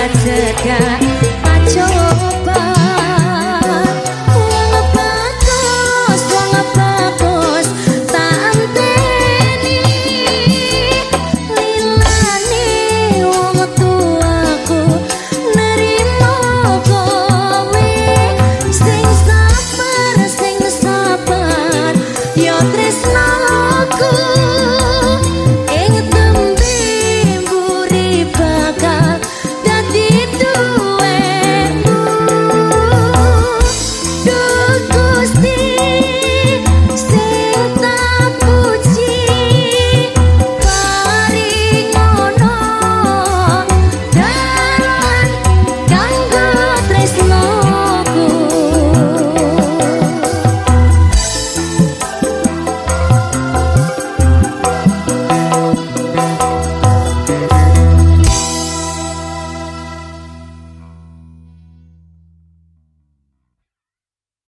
mencegah